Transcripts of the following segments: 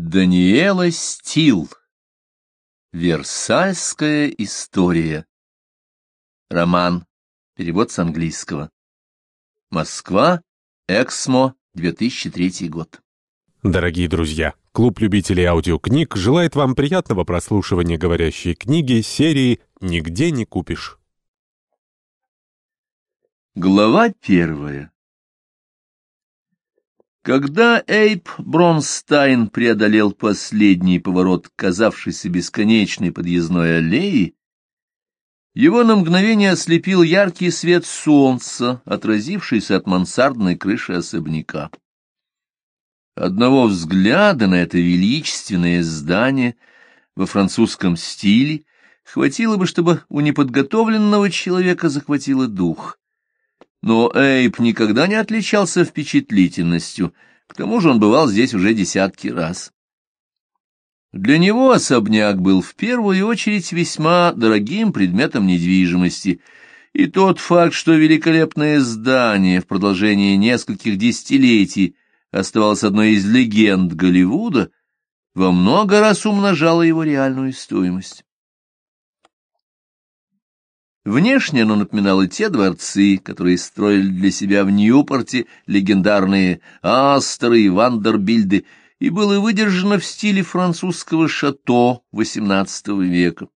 Даниэла Стил. Версальская история. Роман. Перевод с английского. Москва. Эксмо. 2003 год. Дорогие друзья, клуб любителей аудиокниг желает вам приятного прослушивания говорящей книги серии «Нигде не купишь». Глава первая. Когда Эйп Бронстайн преодолел последний поворот, казавшийся бесконечной подъездной аллеи, его на мгновение ослепил яркий свет солнца, отразившийся от мансардной крыши особняка. Одного взгляда на это величественное здание во французском стиле хватило бы, чтобы у неподготовленного человека захватило дух. Но Эйп никогда не отличался впечатлительностью, к тому же он бывал здесь уже десятки раз. Для него особняк был в первую очередь весьма дорогим предметом недвижимости, и тот факт, что великолепное здание в продолжении нескольких десятилетий оставалось одной из легенд Голливуда, во много раз умножало его реальную стоимость. Внешне оно напоминало те дворцы, которые строили для себя в Ньюпорте легендарные Астеры и Вандербильды, и было выдержано в стиле французского шато XVIII века.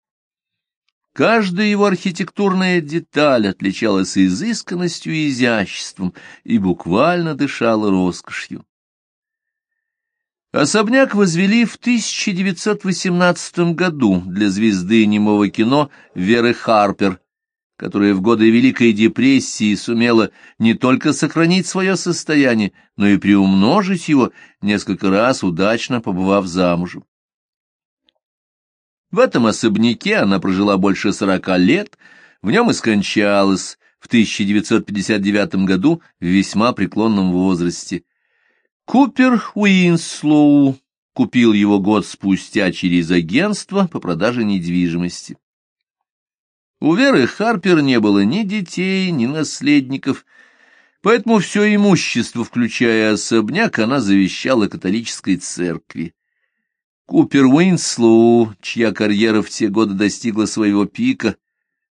Каждая его архитектурная деталь отличалась изысканностью и изяществом и буквально дышала роскошью. Особняк возвели в 1918 году для звезды немого кино Веры Харпер, которая в годы Великой депрессии сумела не только сохранить свое состояние, но и приумножить его, несколько раз удачно побывав замужем. В этом особняке она прожила больше сорока лет, в нем и скончалась в 1959 году в весьма преклонном возрасте. Купер Уинслоу купил его год спустя через агентство по продаже недвижимости. У Веры Харпер не было ни детей, ни наследников, поэтому все имущество, включая особняк, она завещала католической церкви. Купер Уинслоу, чья карьера в те годы достигла своего пика,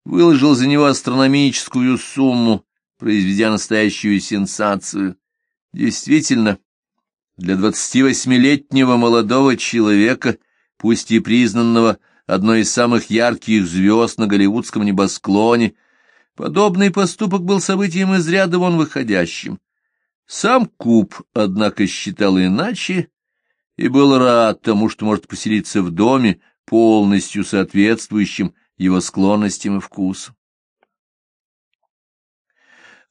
выложил за него астрономическую сумму, произведя настоящую сенсацию. Действительно, для двадцативосьмилетнего молодого человека, пусть и признанного одной из самых ярких звезд на голливудском небосклоне, подобный поступок был событием из ряда вон выходящим. Сам Куб, однако, считал иначе и был рад тому, что может поселиться в доме, полностью соответствующим его склонностям и вкусу.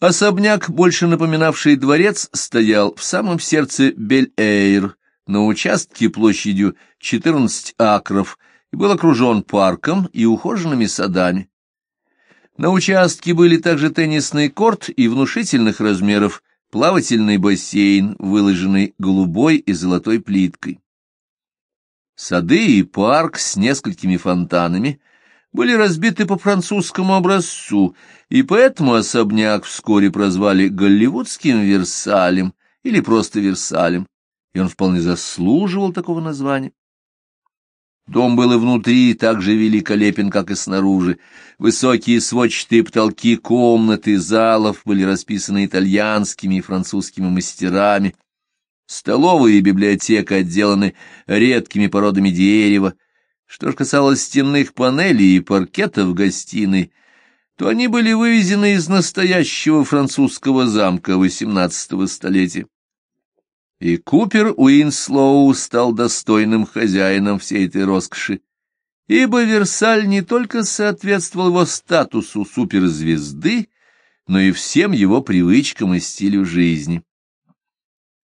Особняк, больше напоминавший дворец, стоял в самом сердце Бель-Эйр, на участке площадью 14 акров, и был окружен парком и ухоженными садами. На участке были также теннисный корт и внушительных размеров плавательный бассейн, выложенный голубой и золотой плиткой. Сады и парк с несколькими фонтанами были разбиты по французскому образцу, и поэтому особняк вскоре прозвали Голливудским Версалем или просто Версалем, и он вполне заслуживал такого названия. Дом был и внутри так же великолепен, как и снаружи. Высокие сводчатые потолки комнаты, залов были расписаны итальянскими и французскими мастерами. Столовая и библиотека отделаны редкими породами дерева. Что же касалось стенных панелей и паркета в гостиной, то они были вывезены из настоящего французского замка XVIII столетия и Купер Уинслоу стал достойным хозяином всей этой роскоши, ибо Версаль не только соответствовал его статусу суперзвезды, но и всем его привычкам и стилю жизни.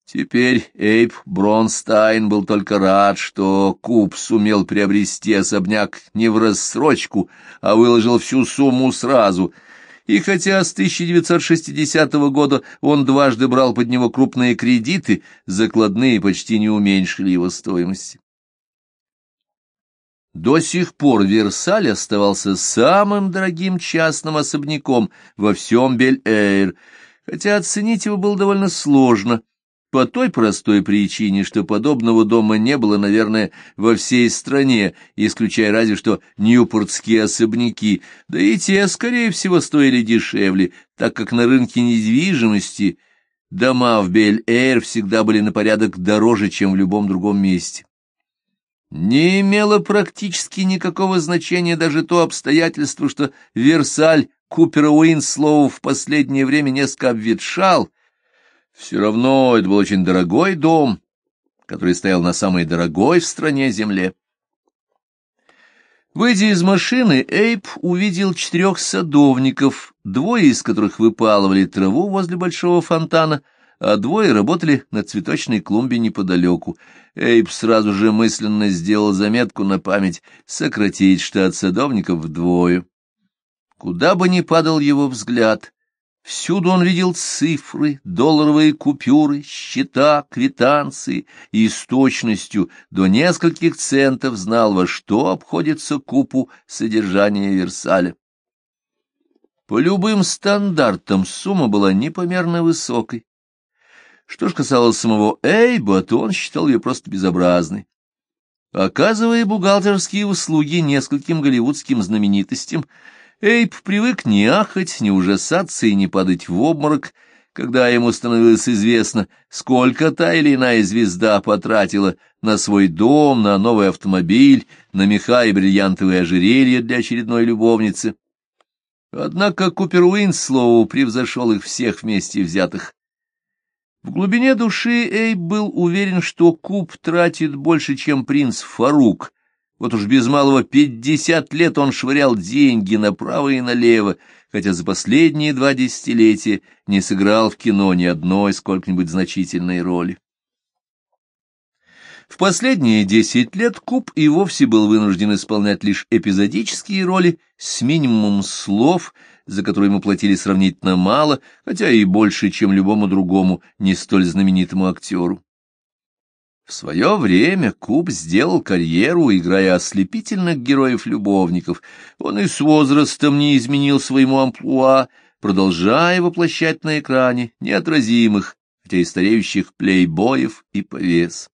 Теперь Эйп Бронстайн был только рад, что Куп сумел приобрести особняк не в рассрочку, а выложил всю сумму сразу — и хотя с 1960 года он дважды брал под него крупные кредиты, закладные почти не уменьшили его стоимости. До сих пор Версаль оставался самым дорогим частным особняком во всем Бель-Эйр, хотя оценить его было довольно сложно, По той простой причине, что подобного дома не было, наверное, во всей стране, исключая разве что ньюпортские особняки, да и те, скорее всего, стоили дешевле, так как на рынке недвижимости дома в Бель-Эйр всегда были на порядок дороже, чем в любом другом месте. Не имело практически никакого значения даже то обстоятельство, что Версаль Купера Уинслоу в последнее время несколько обветшал, все равно это был очень дорогой дом, который стоял на самой дорогой в стране земле. Выйдя из машины, Эйп увидел четырех садовников, двое из которых выпалывали траву возле большого фонтана, а двое работали на цветочной клумбе неподалеку. Эйп сразу же мысленно сделал заметку на память сократить штат садовников вдвое. Куда бы ни падал его взгляд, Всюду он видел цифры, долларовые купюры, счета, квитанции и с точностью до нескольких центов знал, во что обходится купу содержания Версаля. По любым стандартам сумма была непомерно высокой. Что ж касалось самого Эйба, то он считал ее просто безобразной. Оказывая бухгалтерские услуги нескольким голливудским знаменитостям, Эйб привык не ахать, не ужасаться и не падать в обморок, когда ему становилось известно, сколько та или иная звезда потратила на свой дом, на новый автомобиль, на меха и бриллиантовые ожерелья для очередной любовницы. Однако Купер Уинслоу превзошел их всех вместе взятых. В глубине души Эйб был уверен, что Куб тратит больше, чем принц Фарук — вот уж без малого пятьдесят лет он швырял деньги направо и налево, хотя за последние два десятилетия не сыграл в кино ни одной сколько-нибудь значительной роли. В последние десять лет Куб и вовсе был вынужден исполнять лишь эпизодические роли с минимумом слов, за которые ему платили сравнительно мало, хотя и больше, чем любому другому не столь знаменитому актеру. В свое время Куб сделал карьеру, играя ослепительных героев-любовников. Он и с возрастом не изменил своему амплуа, продолжая воплощать на экране неотразимых, хотя и стареющих плейбоев и повес.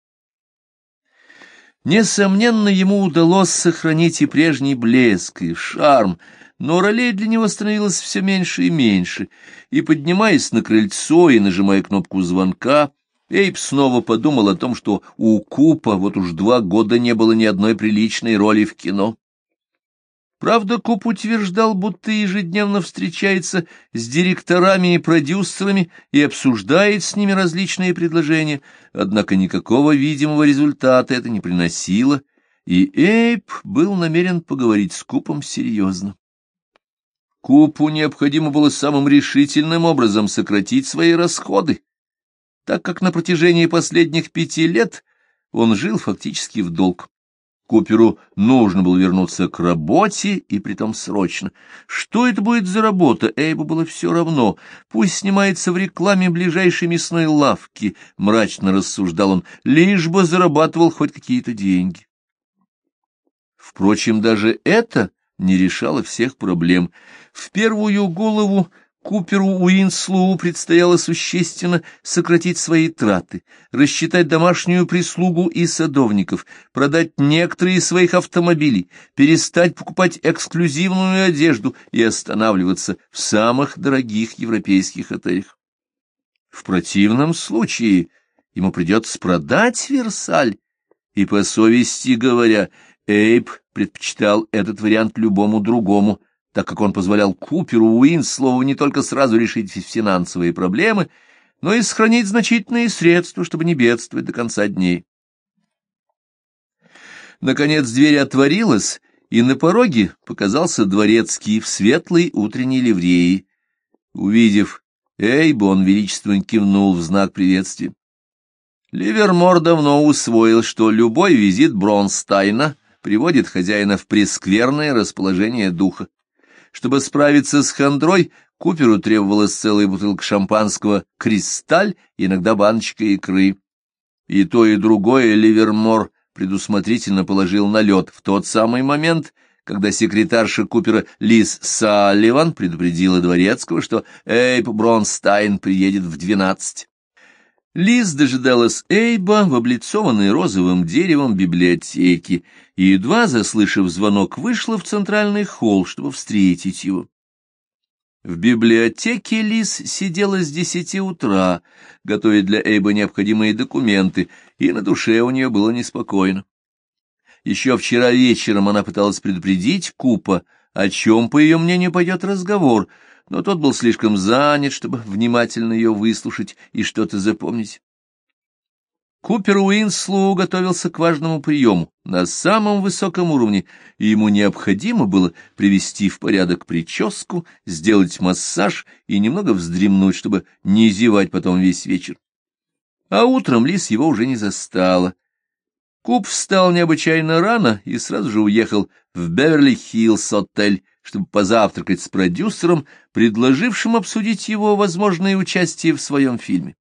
Несомненно, ему удалось сохранить и прежний блеск, и шарм, но ролей для него становилось все меньше и меньше, и, поднимаясь на крыльцо и нажимая кнопку звонка, Эйб снова подумал о том, что у Купа вот уж два года не было ни одной приличной роли в кино. Правда, Куп утверждал, будто ежедневно встречается с директорами и продюсерами и обсуждает с ними различные предложения, однако никакого видимого результата это не приносило, и Эйб был намерен поговорить с Купом серьезно. Купу необходимо было самым решительным образом сократить свои расходы, так как на протяжении последних пяти лет он жил фактически в долг. Куперу нужно было вернуться к работе, и притом срочно. Что это будет за работа, Эйбу было все равно. Пусть снимается в рекламе ближайшей мясной лавки, мрачно рассуждал он, лишь бы зарабатывал хоть какие-то деньги. Впрочем, даже это не решало всех проблем. В первую голову Куперу Уинслоу предстояло существенно сократить свои траты, рассчитать домашнюю прислугу и садовников, продать некоторые из своих автомобилей, перестать покупать эксклюзивную одежду и останавливаться в самых дорогих европейских отелях. В противном случае ему придется продать Версаль, и, по совести говоря, Эйб предпочитал этот вариант любому другому, так как он позволял Куперу Уинслову не только сразу решить финансовые проблемы, но и сохранить значительные средства, чтобы не бедствовать до конца дней. Наконец дверь отворилась, и на пороге показался дворецкий в светлой утренней ливреи. Увидев Эйбу, он величественно кивнул в знак приветствия. Ливермор давно усвоил, что любой визит Бронстайна приводит хозяина в прескверное расположение духа. Чтобы справиться с хандрой, Куперу требовалась целая бутылка шампанского «Кристаль», иногда баночка икры. И то, и другое Ливермор предусмотрительно положил на лед в тот самый момент, когда секретарша Купера Лиз Салливан предупредила Дворецкого, что Эйп Бронстайн приедет в двенадцать. Лиз дожидалась Эйба в облицованной розовым деревом библиотеке и, едва заслышав звонок, вышла в центральный холл, чтобы встретить его. В библиотеке Лиз сидела с десяти утра, готовя для Эйба необходимые документы, и на душе у нее было неспокойно. Еще вчера вечером она пыталась предупредить Купа, о чем, по ее мнению, пойдет разговор, но тот был слишком занят, чтобы внимательно ее выслушать и что-то запомнить. Купер Уинслоу готовился к важному приему на самом высоком уровне, и ему необходимо было привести в порядок прическу, сделать массаж и немного вздремнуть, чтобы не зевать потом весь вечер. А утром Лис его уже не застала. Куп встал необычайно рано и сразу же уехал в Беверли-Хиллз отель, чтобы позавтракать с продюсером, предложившим обсудить его возможное участие в своем фильме.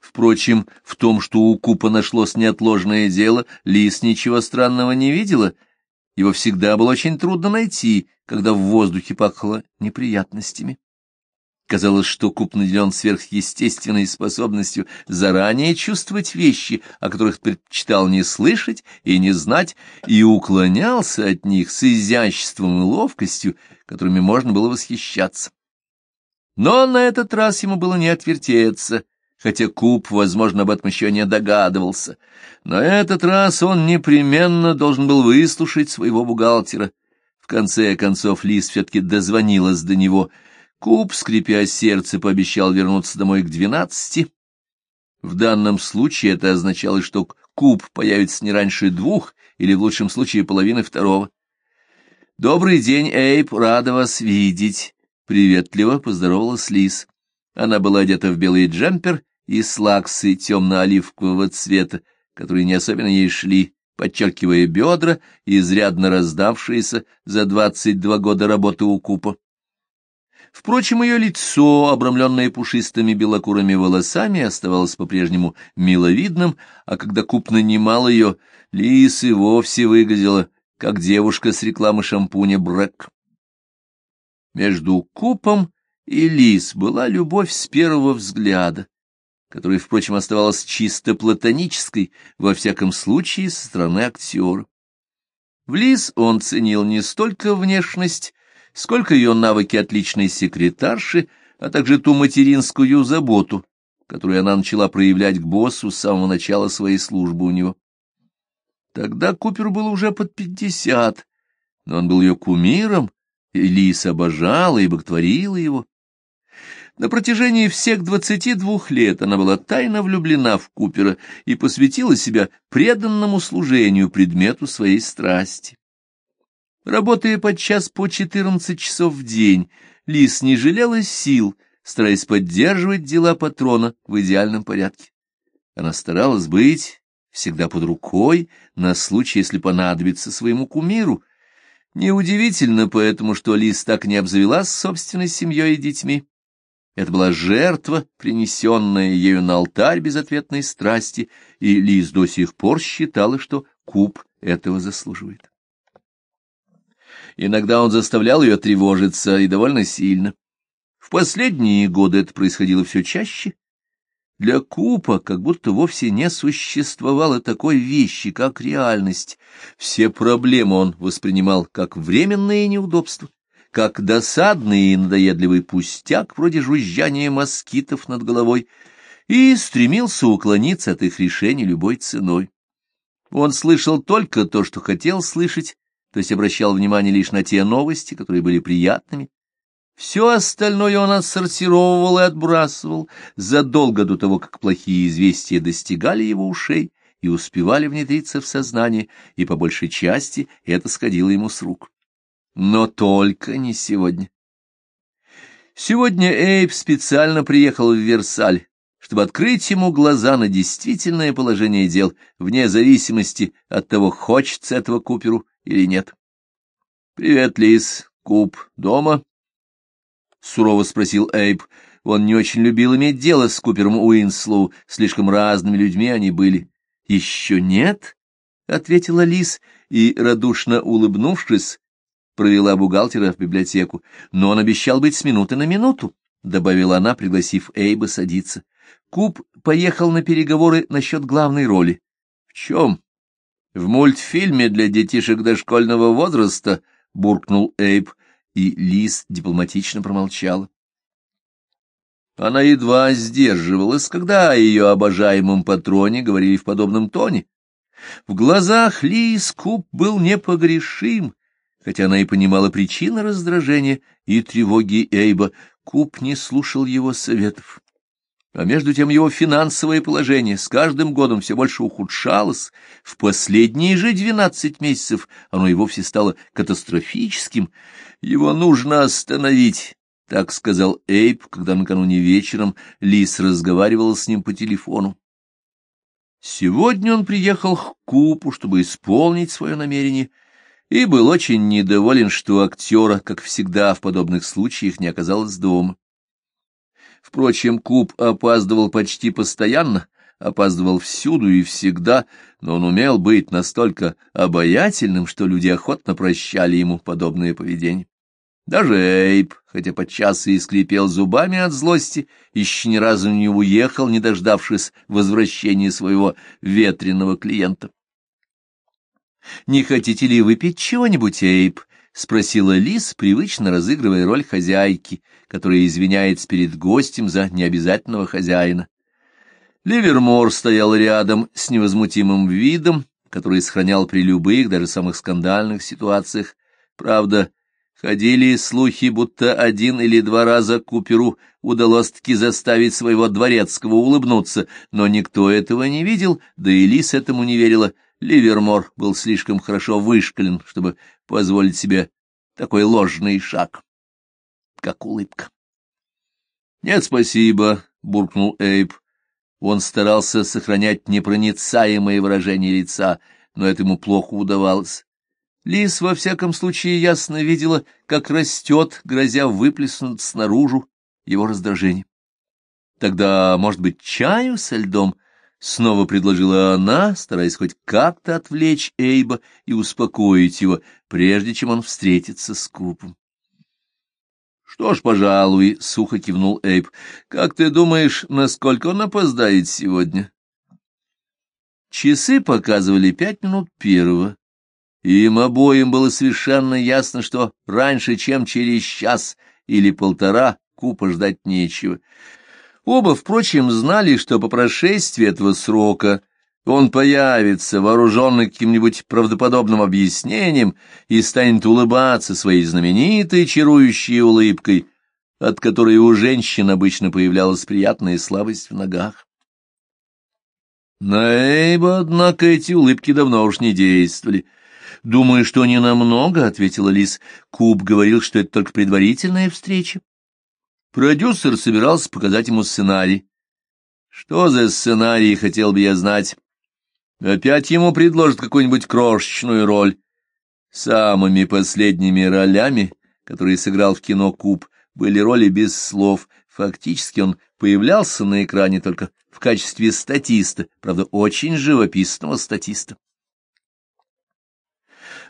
Впрочем, в том, что у Купа нашлось неотложное дело, Лис ничего странного не видела. Его всегда было очень трудно найти, когда в воздухе пахло неприятностями. Казалось, что Куп наделен сверхъестественной способностью заранее чувствовать вещи, о которых предпочитал не слышать и не знать, и уклонялся от них с изяществом и ловкостью, которыми можно было восхищаться. Но на этот раз ему было не отвертеться, хотя Куп, возможно, об этом еще не догадывался. На этот раз он непременно должен был выслушать своего бухгалтера. В конце концов Лис все-таки дозвонилась до него — Куб, скрипя сердце, пообещал вернуться домой к двенадцати. В данном случае это означало, что куб появится не раньше двух или, в лучшем случае, половины второго. «Добрый день, Эйп, рада вас видеть!» — приветливо поздоровалась Лиз. Она была одета в белый джемпер и слаксы темно-оливкового цвета, которые не особенно ей шли, подчеркивая бедра, изрядно раздавшиеся за двадцать два года работы у купа. Впрочем, ее лицо, обрамленное пушистыми белокурыми волосами, оставалось по-прежнему миловидным, а когда Куп нанимал ее, Лис и вовсе выглядела, как девушка с рекламы шампуня Брэк. Между Купом и Лис была любовь с первого взгляда, которая, впрочем, оставалась чисто платонической, во всяком случае, со стороны актера. В Лис он ценил не столько внешность, сколько ее навыки отличной секретарши, а также ту материнскую заботу, которую она начала проявлять к боссу с самого начала своей службы у него. Тогда Купер был уже под пятьдесят, но он был ее кумиром, и Лис обожала и боготворила его. На протяжении всех двадцати двух лет она была тайно влюблена в Купера и посвятила себя преданному служению предмету своей страсти. Работая подчас по четырнадцать часов в день, Лис не жалела сил, стараясь поддерживать дела патрона в идеальном порядке. Она старалась быть всегда под рукой на случай, если понадобится своему кумиру. Неудивительно поэтому, что Лис так не обзавелась собственной семьей и детьми. Это была жертва, принесенная ею на алтарь безответной страсти, и Лис до сих пор считала, что куб этого заслуживает. Иногда он заставлял ее тревожиться, и довольно сильно. В последние годы это происходило все чаще. Для Купа как будто вовсе не существовало такой вещи, как реальность. Все проблемы он воспринимал как временные неудобства, как досадный и надоедливый пустяк, вроде жужжания москитов над головой, и стремился уклониться от их решения любой ценой. Он слышал только то, что хотел слышать, то есть обращал внимание лишь на те новости, которые были приятными. Все остальное он отсортировывал и отбрасывал задолго до того, как плохие известия достигали его ушей и успевали внедриться в сознание, и по большей части это сходило ему с рук. Но только не сегодня. Сегодня Эйб специально приехал в Версаль, чтобы открыть ему глаза на действительное положение дел, вне зависимости от того, хочется этого Куперу или нет. — Привет, Лис. Куп дома? — сурово спросил Эйб. Он не очень любил иметь дело с Купером Уинслоу, слишком разными людьми они были. — Еще нет? — ответила Лис, и, радушно улыбнувшись, провела бухгалтера в библиотеку. — Но он обещал быть с минуты на минуту, — добавила она, пригласив Эйба садиться. Куб поехал на переговоры насчет главной роли. — В чем? — В мультфильме для детишек дошкольного возраста, — буркнул Эйб, и Лис дипломатично промолчала. Она едва сдерживалась, когда о ее обожаемом патроне говорили в подобном тоне. В глазах Лис Куб был непогрешим, хотя она и понимала причины раздражения и тревоги Эйба. Куб не слушал его советов. А между тем его финансовое положение с каждым годом все больше ухудшалось. В последние же двенадцать месяцев оно и вовсе стало катастрофическим. Его нужно остановить, — так сказал Эйб, когда накануне вечером Лис разговаривал с ним по телефону. Сегодня он приехал к Купу, чтобы исполнить свое намерение, и был очень недоволен, что актера, как всегда в подобных случаях, не оказалось дома. Впрочем, Куб опаздывал почти постоянно, опаздывал всюду и всегда, но он умел быть настолько обаятельным, что люди охотно прощали ему подобное поведение. Даже Эйб, хотя подчас и скрипел зубами от злости, еще ни разу не уехал, не дождавшись возвращения своего ветреного клиента. «Не хотите ли выпить чего-нибудь, Эйб?» — спросила Лис, привычно разыгрывая роль хозяйки, которая извиняется перед гостем за необязательного хозяина. Ливермор стоял рядом с невозмутимым видом, который сохранял при любых, даже самых скандальных ситуациях. Правда, ходили слухи, будто один или два раза Куперу удалось-таки заставить своего дворецкого улыбнуться, но никто этого не видел, да и Лис этому не верила. Ливермор был слишком хорошо вышкален, чтобы позволить себе такой ложный шаг, как улыбка. — Нет, спасибо, — буркнул Эйб. Он старался сохранять непроницаемое выражение лица, но это ему плохо удавалось. Лис, во всяком случае, ясно видела, как растет, грозя выплеснуть снаружи его раздражение. Тогда, может быть, чаю со льдом? Снова предложила она, стараясь хоть как-то отвлечь Эйба и успокоить его, прежде чем он встретится с Купом. — Что ж, пожалуй, — сухо кивнул Эйб, — как ты думаешь, насколько он опоздает сегодня? Часы показывали пять минут первого. Им обоим было совершенно ясно, что раньше, чем через час или полтора, Купа ждать нечего. Оба, впрочем, знали, что по прошествии этого срока он появится, вооруженный каким-нибудь правдоподобным объяснением, и станет улыбаться своей знаменитой чарующей улыбкой, от которой у женщин обычно появлялась приятная слабость в ногах. На Эйба, однако, эти улыбки давно уж не действовали. «Думаю, что не намного», — ответила Лис. «Куб говорил, что это только предварительная встреча». Продюсер собирался показать ему сценарий. Что за сценарий, хотел бы я знать. Опять ему предложат какую-нибудь крошечную роль. Самыми последними ролями, которые сыграл в кино Куб, были роли без слов. Фактически он появлялся на экране только в качестве статиста, правда, очень живописного статиста.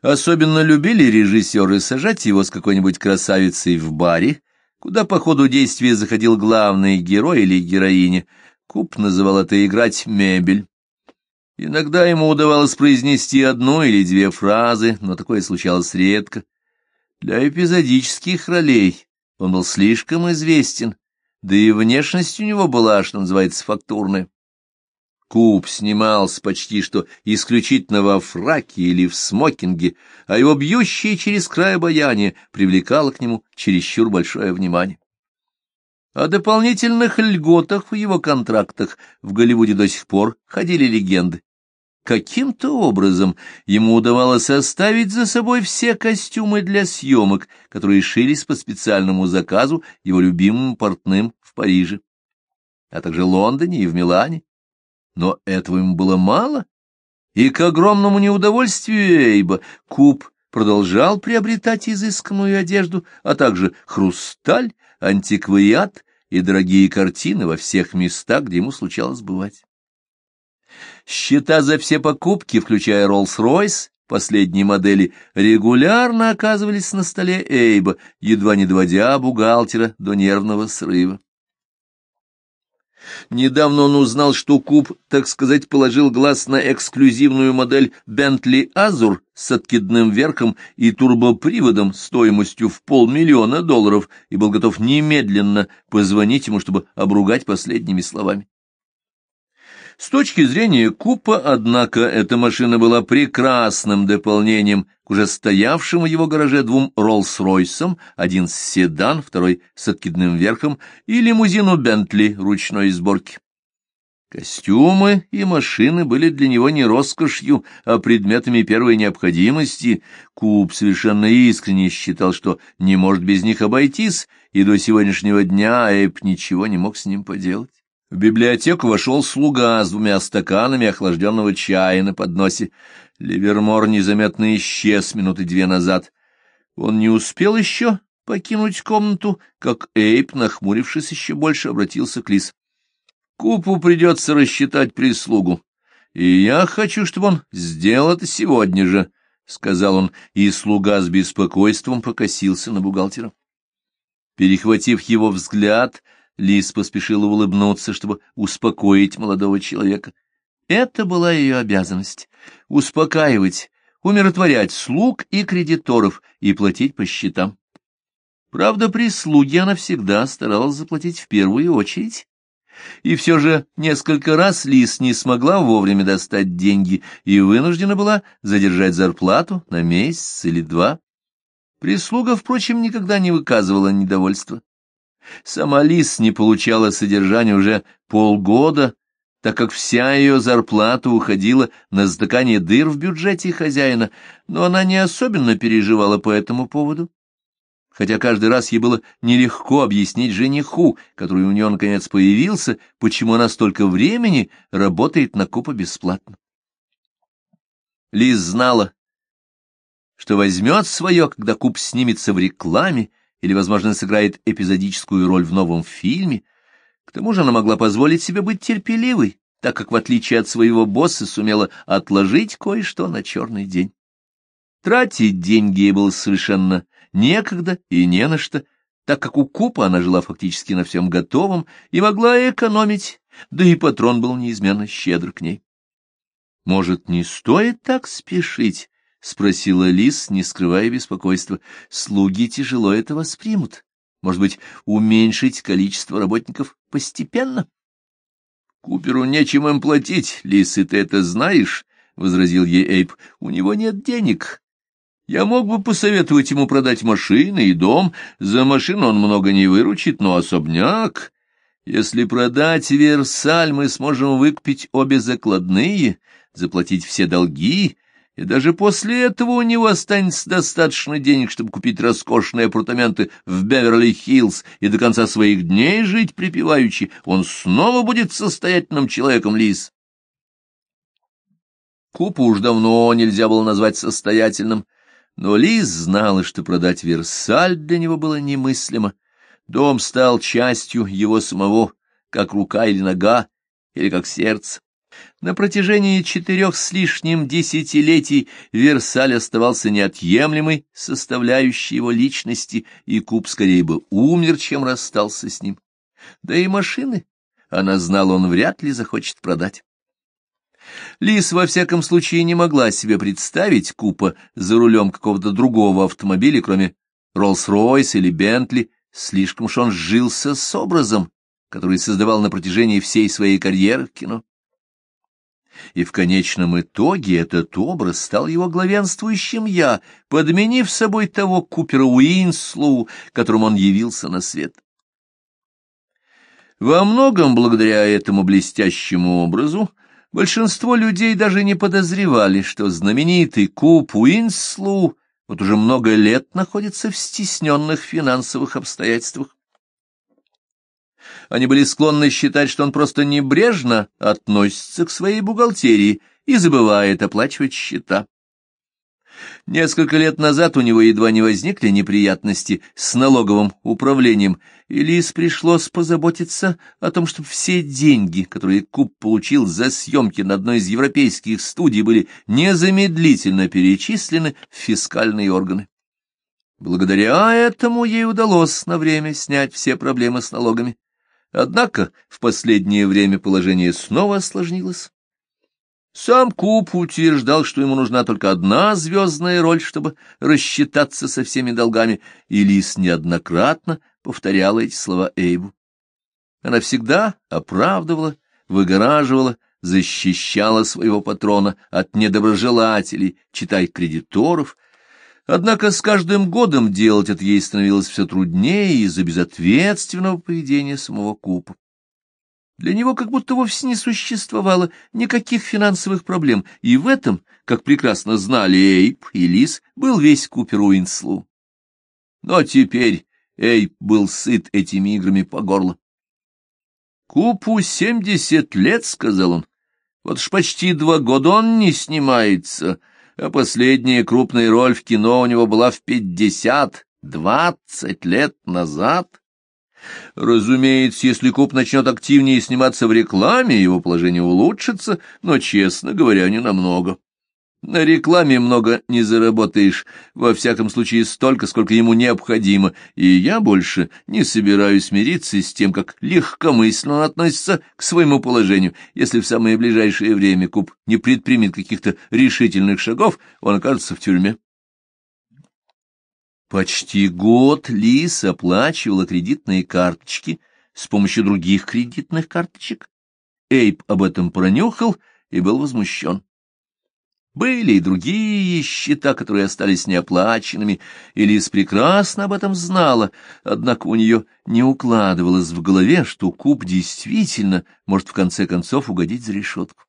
Особенно любили режиссеры сажать его с какой-нибудь красавицей в баре, куда по ходу действия заходил главный герой или героиня. Куб называл это играть мебель. Иногда ему удавалось произнести одну или две фразы, но такое случалось редко. Для эпизодических ролей он был слишком известен, да и внешность у него была, что называется, фактурная. Куб снимался почти что исключительно во фраке или в смокинге, а его бьющее через край обаяние привлекало к нему чересчур большое внимание. О дополнительных льготах в его контрактах в Голливуде до сих пор ходили легенды. Каким-то образом ему удавалось оставить за собой все костюмы для съемок, которые шились по специальному заказу его любимым портным в Париже, а также Лондоне и в Милане. Но этого ему было мало, и к огромному неудовольствию Эйба Куб продолжал приобретать изысканную одежду, а также хрусталь, антиквариат и дорогие картины во всех местах, где ему случалось бывать. Счета за все покупки, включая Роллс-Ройс, последней модели, регулярно оказывались на столе Эйба, едва не доводя бухгалтера до нервного срыва. Недавно он узнал, что Куб, так сказать, положил глаз на эксклюзивную модель Bentley Azure с откидным верхом и турбоприводом стоимостью в полмиллиона долларов и был готов немедленно позвонить ему, чтобы обругать последними словами. С точки зрения Купа, однако, эта машина была прекрасным дополнением к уже стоявшим в его гараже двум Роллс-Ройсам, один с седан, второй с откидным верхом, и лимузину Бентли ручной сборки. Костюмы и машины были для него не роскошью, а предметами первой необходимости. Куб совершенно искренне считал, что не может без них обойтись, и до сегодняшнего дня Эйп ничего не мог с ним поделать. В библиотеку вошел слуга с двумя стаканами охлажденного чая на подносе. Ливермор незаметно исчез минуты две назад. Он не успел еще покинуть комнату, как Эйп, нахмурившись еще больше, обратился к Лис. — Купу придется рассчитать прислугу, и я хочу, чтобы он сделал это сегодня же, — сказал он, и слуга с беспокойством покосился на бухгалтера. Перехватив его взгляд, Лис поспешила улыбнуться, чтобы успокоить молодого человека. Это была ее обязанность — успокаивать, умиротворять слуг и кредиторов и платить по счетам. Правда, прислуги она всегда старалась заплатить в первую очередь. И все же несколько раз Лис не смогла вовремя достать деньги и вынуждена была задержать зарплату на месяц или два. Прислуга, впрочем, никогда не выказывала недовольства. Сама Лис не получала содержания уже полгода, так как вся ее зарплата уходила на затыкание дыр в бюджете хозяина, но она не особенно переживала по этому поводу. Хотя каждый раз ей было нелегко объяснить жениху, который у нее наконец появился, почему она столько времени работает на Купа бесплатно. Лиз знала, что возьмет свое, когда Куп снимется в рекламе, или, возможно, сыграет эпизодическую роль в новом фильме. К тому же она могла позволить себе быть терпеливой, так как, в отличие от своего босса, сумела отложить кое-что на черный день. Тратить деньги ей было совершенно некогда и не на что, так как у Купа она жила фактически на всем готовом и могла экономить, да и патрон был неизменно щедр к ней. Может, не стоит так спешить? — спросила Лис, не скрывая беспокойства. — Слуги тяжело это воспримут. Может быть, уменьшить количество работников постепенно? — Куперу нечем им платить, Лис, и ты это знаешь, — возразил ей Эйп. — У него нет денег. Я мог бы посоветовать ему продать машины и дом. За машину он много не выручит, но особняк... Если продать Версаль, мы сможем выкупить обе закладные, заплатить все долги, и даже после этого у него останется достаточно денег, чтобы купить роскошные апартаменты в Беверли-Хиллз и до конца своих дней жить припеваючи, он снова будет состоятельным человеком, Лиз. Купу уж давно нельзя было назвать состоятельным, но Лиз знала, что продать Версаль для него было немыслимо. Дом стал частью его самого, как рука или нога, или как сердце. На протяжении четырех с лишним десятилетий Версаль оставался неотъемлемой составляющей его личности, и Куб скорее бы умер, чем расстался с ним. Да и машины, она знала, он вряд ли захочет продать. Лис, во всяком случае, не могла себе представить Купа за рулем какого-то другого автомобиля, кроме Роллс-Ройс или Бентли, слишком уж он сжился с образом, который создавал на протяжении всей своей карьеры в кино и в конечном итоге этот образ стал его главенствующим «я», подменив собой того Купера Уинслоу, которым он явился на свет. Во многом благодаря этому блестящему образу большинство людей даже не подозревали, что знаменитый Куп Уинслоу вот уже много лет находится в стесненных финансовых обстоятельствах. Они были склонны считать, что он просто небрежно относится к своей бухгалтерии и забывает оплачивать счета. Несколько лет назад у него едва не возникли неприятности с налоговым управлением, и Лис пришлось позаботиться о том, чтобы все деньги, которые Куб получил за съемки на одной из европейских студий, были незамедлительно перечислены в фискальные органы. Благодаря этому ей удалось на время снять все проблемы с налогами. Однако в последнее время положение снова осложнилось. Сам Куб утверждал, что ему нужна только одна звездная роль, чтобы рассчитаться со всеми долгами, и Лис неоднократно повторяла эти слова Эйбу. Она всегда оправдывала, выгораживала, защищала своего патрона от недоброжелателей, читай кредиторов, Однако с каждым годом делать это ей становилось все труднее из-за безответственного поведения самого Купа. Для него как будто вовсе не существовало никаких финансовых проблем, и в этом, как прекрасно знали Эйп и Лис, был весь Купер Уинслу. Но теперь Эйп был сыт этими играми по горло. «Купу семьдесят лет», — сказал он, — «вот ж почти два года он не снимается» а последняя крупная роль в кино у него была в пятьдесят, двадцать лет назад. Разумеется, если Куб начнет активнее сниматься в рекламе, его положение улучшится, но, честно говоря, не намного. На рекламе много не заработаешь, во всяком случае столько, сколько ему необходимо, и я больше не собираюсь мириться с тем, как легкомысленно он относится к своему положению. Если в самое ближайшее время Куб не предпримет каких-то решительных шагов, он окажется в тюрьме. Почти год Лис оплачивала кредитные карточки с помощью других кредитных карточек. Эйп об этом пронюхал и был возмущен. Были и другие счета, которые остались неоплаченными, и Лиз прекрасно об этом знала, однако у нее не укладывалось в голове, что куб действительно может в конце концов угодить за решетку.